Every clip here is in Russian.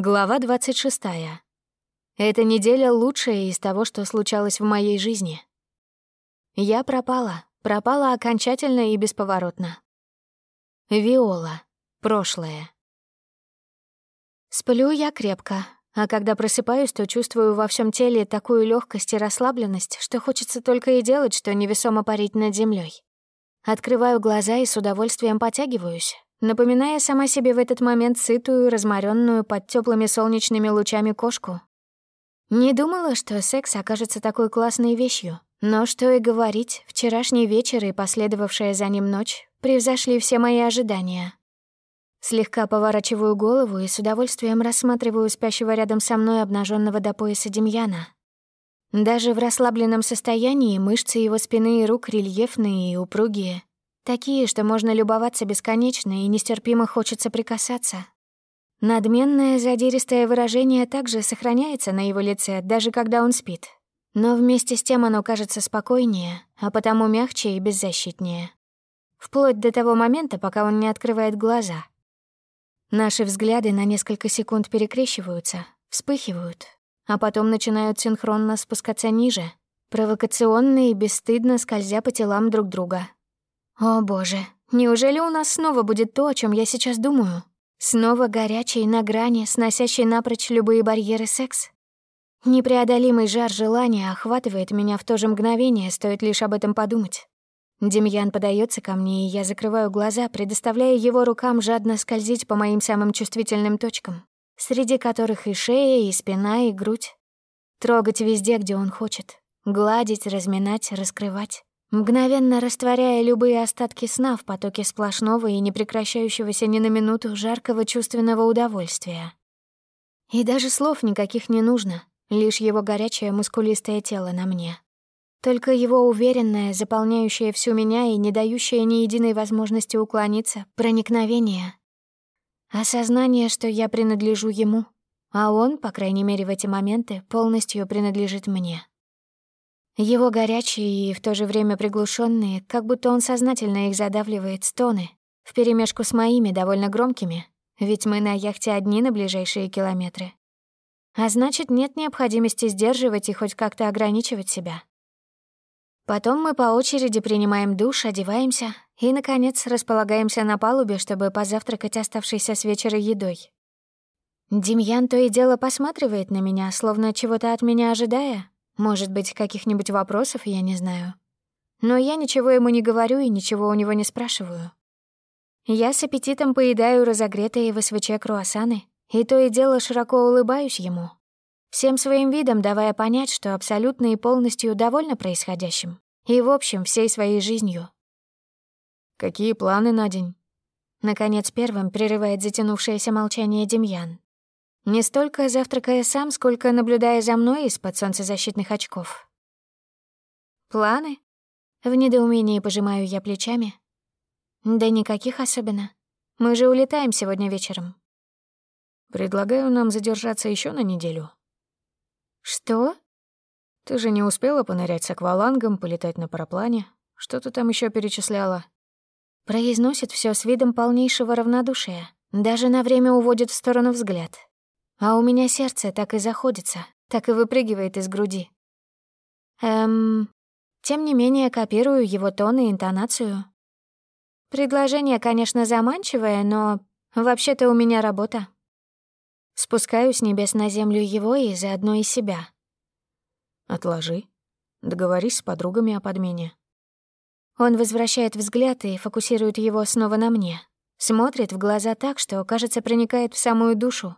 Глава 26. Эта неделя лучшая из того, что случалось в моей жизни. Я пропала, пропала окончательно и бесповоротно. Виола. Прошлое. Сплю я крепко, а когда просыпаюсь, то чувствую во всем теле такую легкость и расслабленность, что хочется только и делать, что невесомо парить над землей. Открываю глаза и с удовольствием потягиваюсь, напоминая сама себе в этот момент сытую, разморенную под теплыми солнечными лучами кошку. Не думала, что секс окажется такой классной вещью, но что и говорить, вчерашний вечер и последовавшая за ним ночь превзошли все мои ожидания. Слегка поворачиваю голову и с удовольствием рассматриваю спящего рядом со мной обнаженного до пояса Демьяна. Даже в расслабленном состоянии мышцы его спины и рук рельефные и упругие, Такие, что можно любоваться бесконечно и нестерпимо хочется прикасаться. Надменное задиристое выражение также сохраняется на его лице, даже когда он спит. Но вместе с тем оно кажется спокойнее, а потому мягче и беззащитнее. Вплоть до того момента, пока он не открывает глаза. Наши взгляды на несколько секунд перекрещиваются, вспыхивают, а потом начинают синхронно спускаться ниже, провокационно и бесстыдно скользя по телам друг друга, о боже, неужели у нас снова будет то, о чем я сейчас думаю? Снова горячий, на грани, сносящий напрочь любые барьеры секс? Непреодолимый жар желания охватывает меня в то же мгновение, стоит лишь об этом подумать. Демьян подается ко мне, и я закрываю глаза, предоставляя его рукам жадно скользить по моим самым чувствительным точкам, среди которых и шея, и спина, и грудь. Трогать везде, где он хочет. Гладить, разминать, раскрывать мгновенно растворяя любые остатки сна в потоке сплошного и непрекращающегося ни на минуту жаркого чувственного удовольствия. И даже слов никаких не нужно, лишь его горячее мускулистое тело на мне. Только его уверенное, заполняющее всю меня и не дающее ни единой возможности уклониться, проникновение. Осознание, что я принадлежу ему, а он, по крайней мере в эти моменты, полностью принадлежит мне. Его горячие и в то же время приглушенные, как будто он сознательно их задавливает стоны, вперемешку с моими довольно громкими, ведь мы на яхте одни на ближайшие километры. А значит, нет необходимости сдерживать и хоть как-то ограничивать себя. Потом мы по очереди принимаем душ, одеваемся и, наконец, располагаемся на палубе, чтобы позавтракать оставшейся с вечера едой. Демьян то и дело посматривает на меня, словно чего-то от меня ожидая, может быть, каких-нибудь вопросов, я не знаю. Но я ничего ему не говорю и ничего у него не спрашиваю. Я с аппетитом поедаю разогретые в СВЧ круассаны, и то и дело широко улыбаюсь ему, всем своим видом давая понять, что абсолютно и полностью довольна происходящим, и, в общем, всей своей жизнью. «Какие планы на день?» Наконец первым прерывает затянувшееся молчание Демьян. Не столько завтракая сам, сколько наблюдая за мной из-под солнцезащитных очков. «Планы?» В недоумении пожимаю я плечами. «Да никаких особенно. Мы же улетаем сегодня вечером». «Предлагаю нам задержаться еще на неделю». «Что?» «Ты же не успела понырять с аквалангом, полетать на параплане? Что ты там еще перечисляла?» Произносит все с видом полнейшего равнодушия. Даже на время уводит в сторону взгляд. А у меня сердце так и заходится, так и выпрыгивает из груди. Эм... Тем не менее, копирую его тон и интонацию. Предложение, конечно, заманчивое, но вообще-то у меня работа. Спускаю с небес на землю его и заодно и себя. Отложи. Договорись с подругами о подмене. Он возвращает взгляд и фокусирует его снова на мне. Смотрит в глаза так, что, кажется, проникает в самую душу.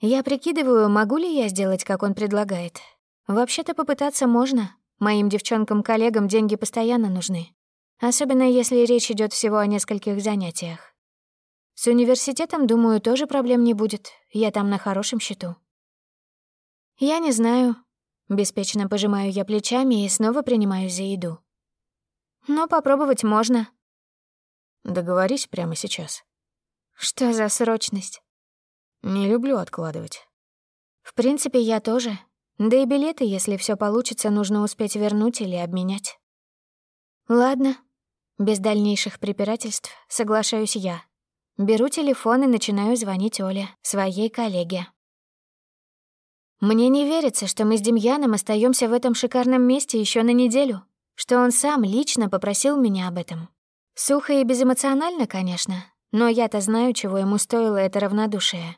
Я прикидываю, могу ли я сделать, как он предлагает. Вообще-то попытаться можно. Моим девчонкам-коллегам деньги постоянно нужны. Особенно если речь идет всего о нескольких занятиях. С университетом, думаю, тоже проблем не будет. Я там на хорошем счету. Я не знаю. Беспечно пожимаю я плечами и снова принимаюсь за еду. Но попробовать можно. Договорись прямо сейчас. Что за срочность? Не люблю откладывать. В принципе, я тоже. Да и билеты, если все получится, нужно успеть вернуть или обменять. Ладно. Без дальнейших препирательств соглашаюсь я. Беру телефон и начинаю звонить Оле, своей коллеге. Мне не верится, что мы с Демьяном остаемся в этом шикарном месте еще на неделю, что он сам лично попросил меня об этом. Сухо и безэмоционально, конечно, но я-то знаю, чего ему стоило это равнодушие.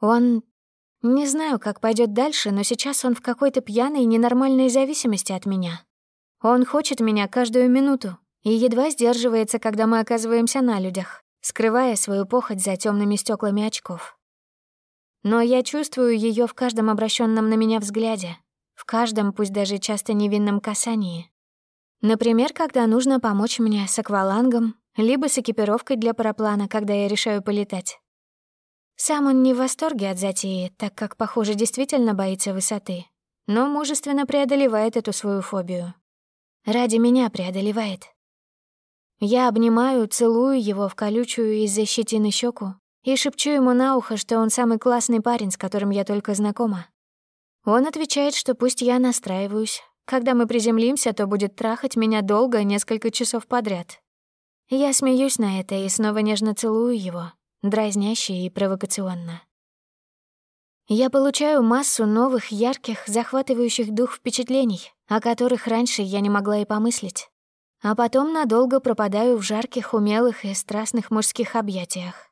Он... Не знаю, как пойдет дальше, но сейчас он в какой-то пьяной ненормальной зависимости от меня. Он хочет меня каждую минуту и едва сдерживается, когда мы оказываемся на людях, скрывая свою похоть за темными стеклами очков. Но я чувствую ее в каждом обращенном на меня взгляде, в каждом, пусть даже часто невинном касании. Например, когда нужно помочь мне с аквалангом, либо с экипировкой для параплана, когда я решаю полетать. Сам он не в восторге от затеи, так как, похоже, действительно боится высоты, но мужественно преодолевает эту свою фобию. Ради меня преодолевает. Я обнимаю, целую его в колючую из-за щетины щеку и шепчу ему на ухо, что он самый классный парень, с которым я только знакома. Он отвечает, что пусть я настраиваюсь. Когда мы приземлимся, то будет трахать меня долго, несколько часов подряд. Я смеюсь на это и снова нежно целую его дразняще и провокационно. Я получаю массу новых, ярких, захватывающих дух впечатлений, о которых раньше я не могла и помыслить. А потом надолго пропадаю в жарких, умелых и страстных мужских объятиях.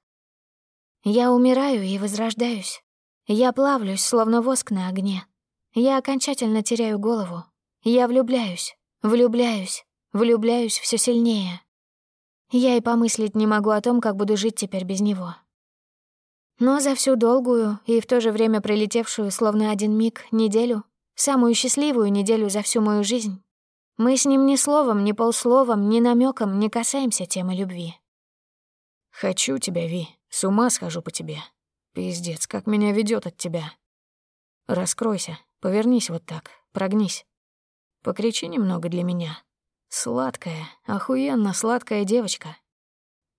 Я умираю и возрождаюсь. Я плавлюсь, словно воск на огне. Я окончательно теряю голову. Я влюбляюсь, влюбляюсь, влюбляюсь все сильнее. Я и помыслить не могу о том, как буду жить теперь без него. Но за всю долгую и в то же время пролетевшую, словно один миг, неделю, самую счастливую неделю за всю мою жизнь, мы с ним ни словом, ни полсловом, ни намеком не касаемся темы любви. «Хочу тебя, Ви, с ума схожу по тебе. Пиздец, как меня ведет от тебя. Раскройся, повернись вот так, прогнись. Покричи немного для меня, Сладкая, охуенно сладкая девочка.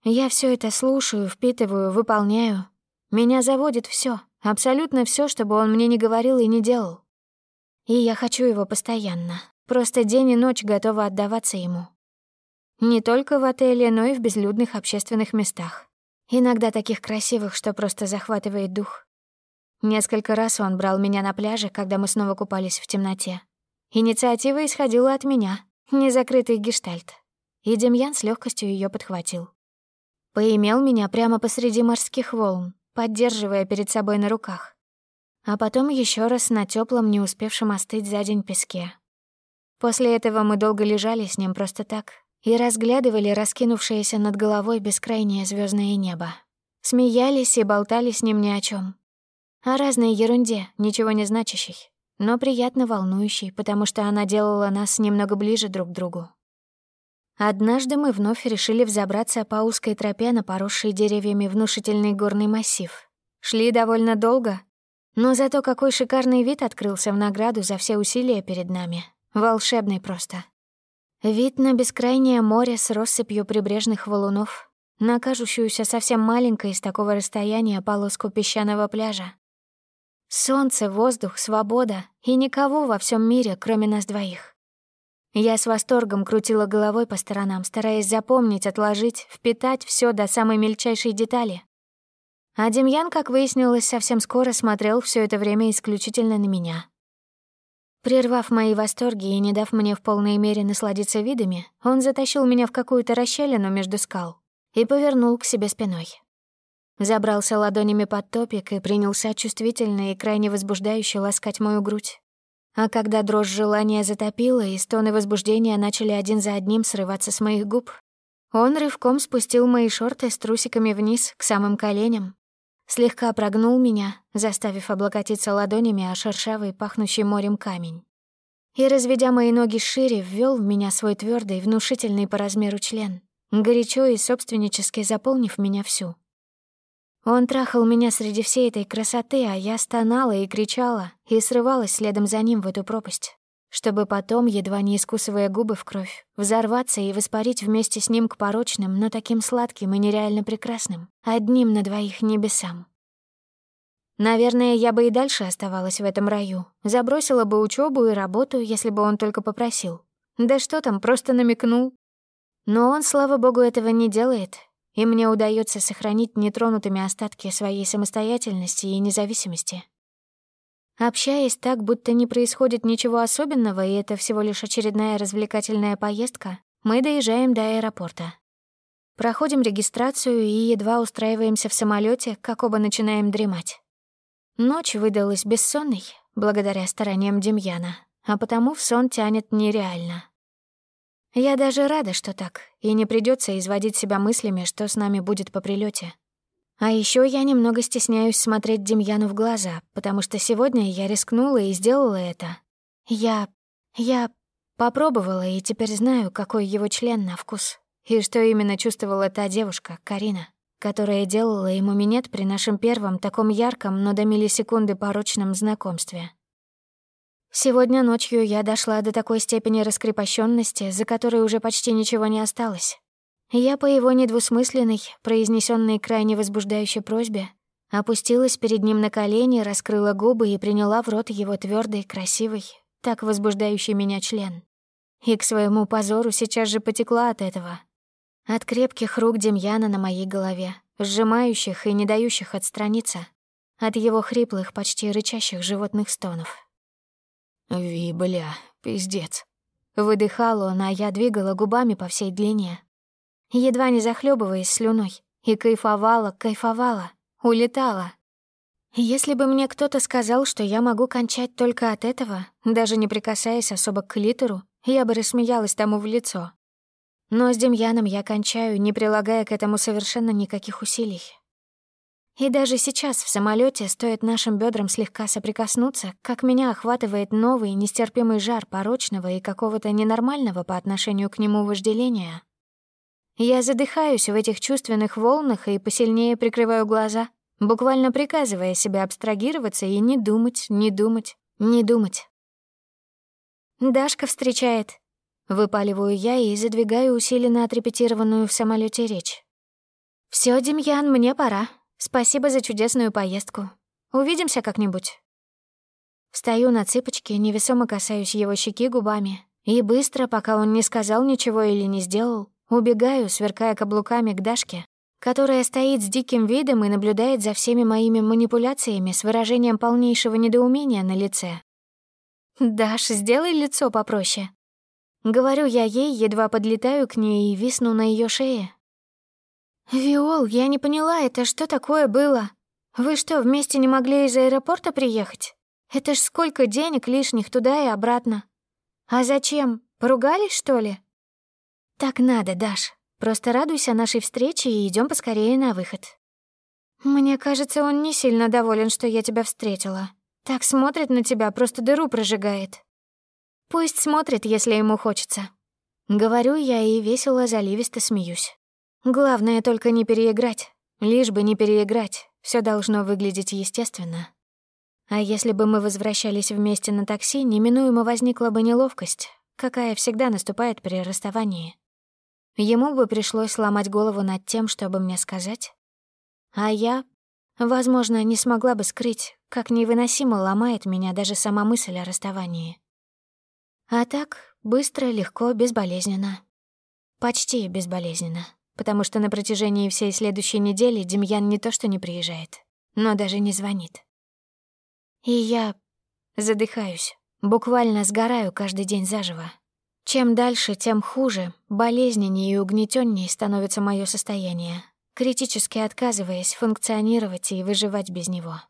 Я все это слушаю, впитываю, выполняю. Меня заводит все, абсолютно все, чтобы он мне не говорил и не делал. И я хочу его постоянно. Просто день и ночь готова отдаваться ему. Не только в отеле, но и в безлюдных общественных местах. Иногда таких красивых, что просто захватывает дух. Несколько раз он брал меня на пляже, когда мы снова купались в темноте. Инициатива исходила от меня, Незакрытый гештальт. И Демьян с легкостью ее подхватил. Поимел меня прямо посреди морских волн, поддерживая перед собой на руках. А потом еще раз на теплом, не успевшем остыть за день песке. После этого мы долго лежали с ним просто так и разглядывали раскинувшееся над головой бескрайнее звездное небо. Смеялись и болтали с ним ни о чем, О разной ерунде, ничего не значащей но приятно волнующей, потому что она делала нас немного ближе друг к другу. Однажды мы вновь решили взобраться по узкой тропе на поросший деревьями внушительный горный массив. Шли довольно долго, но зато какой шикарный вид открылся в награду за все усилия перед нами. Волшебный просто. Вид на бескрайнее море с россыпью прибрежных валунов, на кажущуюся совсем маленькой из такого расстояния полоску песчаного пляжа, Солнце, воздух, свобода и никого во всем мире, кроме нас двоих. Я с восторгом крутила головой по сторонам, стараясь запомнить, отложить, впитать все до самой мельчайшей детали. А Демьян, как выяснилось, совсем скоро смотрел все это время исключительно на меня. Прервав мои восторги и не дав мне в полной мере насладиться видами, он затащил меня в какую-то расщелину между скал и повернул к себе спиной. Забрался ладонями под топик и принялся чувствительно и крайне возбуждающе ласкать мою грудь. А когда дрожь желания затопила и стоны возбуждения начали один за одним срываться с моих губ, он рывком спустил мои шорты с трусиками вниз к самым коленям, слегка прогнул меня, заставив облокотиться ладонями о шершавый, пахнущий морем камень. И, разведя мои ноги шире, ввел в меня свой твердый, внушительный по размеру член, горячо и собственнически заполнив меня всю. Он трахал меня среди всей этой красоты, а я стонала и кричала, и срывалась следом за ним в эту пропасть, чтобы потом, едва не искусывая губы в кровь, взорваться и воспарить вместе с ним к порочным, но таким сладким и нереально прекрасным, одним на двоих небесам. Наверное, я бы и дальше оставалась в этом раю, забросила бы учебу и работу, если бы он только попросил. Да что там, просто намекнул. Но он, слава богу, этого не делает, и мне удается сохранить нетронутыми остатки своей самостоятельности и независимости. Общаясь так, будто не происходит ничего особенного, и это всего лишь очередная развлекательная поездка, мы доезжаем до аэропорта. Проходим регистрацию и едва устраиваемся в самолете, как оба начинаем дремать. Ночь выдалась бессонной, благодаря стараниям Демьяна, а потому в сон тянет нереально. Я даже рада, что так, и не придется изводить себя мыслями, что с нами будет по прилете. А еще я немного стесняюсь смотреть Демьяну в глаза, потому что сегодня я рискнула и сделала это. Я... я попробовала и теперь знаю, какой его член на вкус. И что именно чувствовала та девушка, Карина, которая делала ему минет при нашем первом таком ярком, но до миллисекунды порочном знакомстве. Сегодня ночью я дошла до такой степени раскрепощенности, за которой уже почти ничего не осталось. Я по его недвусмысленной, произнесенной крайне возбуждающей просьбе, опустилась перед ним на колени, раскрыла губы и приняла в рот его твердый, красивый, так возбуждающий меня член. И к своему позору сейчас же потекла от этого. От крепких рук Демьяна на моей голове, сжимающих и не дающих отстраниться. От его хриплых, почти рычащих животных стонов. «Ви, бля, пиздец». Выдыхал он, а я двигала губами по всей длине, едва не захлебываясь слюной, и кайфовала, кайфовала, улетала. Если бы мне кто-то сказал, что я могу кончать только от этого, даже не прикасаясь особо к клитору, я бы рассмеялась тому в лицо. Но с Демьяном я кончаю, не прилагая к этому совершенно никаких усилий. И даже сейчас в самолете стоит нашим бедрам слегка соприкоснуться, как меня охватывает новый нестерпимый жар порочного и какого-то ненормального по отношению к нему вожделения. Я задыхаюсь в этих чувственных волнах и посильнее прикрываю глаза, буквально приказывая себе абстрагироваться и не думать, не думать, не думать. «Дашка встречает», — выпаливаю я и задвигаю усиленно отрепетированную в самолете речь. Все, Демьян, мне пора. Спасибо за чудесную поездку. Увидимся как-нибудь». Встаю на цыпочки, невесомо касаюсь его щеки губами, и быстро, пока он не сказал ничего или не сделал, Убегаю, сверкая каблуками к Дашке, которая стоит с диким видом и наблюдает за всеми моими манипуляциями с выражением полнейшего недоумения на лице. «Даш, сделай лицо попроще». Говорю я ей, едва подлетаю к ней и висну на ее шее. «Виол, я не поняла, это что такое было? Вы что, вместе не могли из аэропорта приехать? Это ж сколько денег лишних туда и обратно. А зачем? Поругались, что ли?» «Так надо, Даш. Просто радуйся нашей встрече и идем поскорее на выход». «Мне кажется, он не сильно доволен, что я тебя встретила. Так смотрит на тебя, просто дыру прожигает. Пусть смотрит, если ему хочется». Говорю я и весело заливисто смеюсь. Главное только не переиграть. Лишь бы не переиграть, все должно выглядеть естественно. А если бы мы возвращались вместе на такси, неминуемо возникла бы неловкость, какая всегда наступает при расставании. Ему бы пришлось ломать голову над тем, чтобы мне сказать. А я, возможно, не смогла бы скрыть, как невыносимо ломает меня даже сама мысль о расставании. А так, быстро, легко, безболезненно. Почти безболезненно, потому что на протяжении всей следующей недели Демьян не то что не приезжает, но даже не звонит. И я задыхаюсь, буквально сгораю каждый день заживо. Чем дальше, тем хуже, болезненнее и угнетённее становится мое состояние, критически отказываясь функционировать и выживать без него.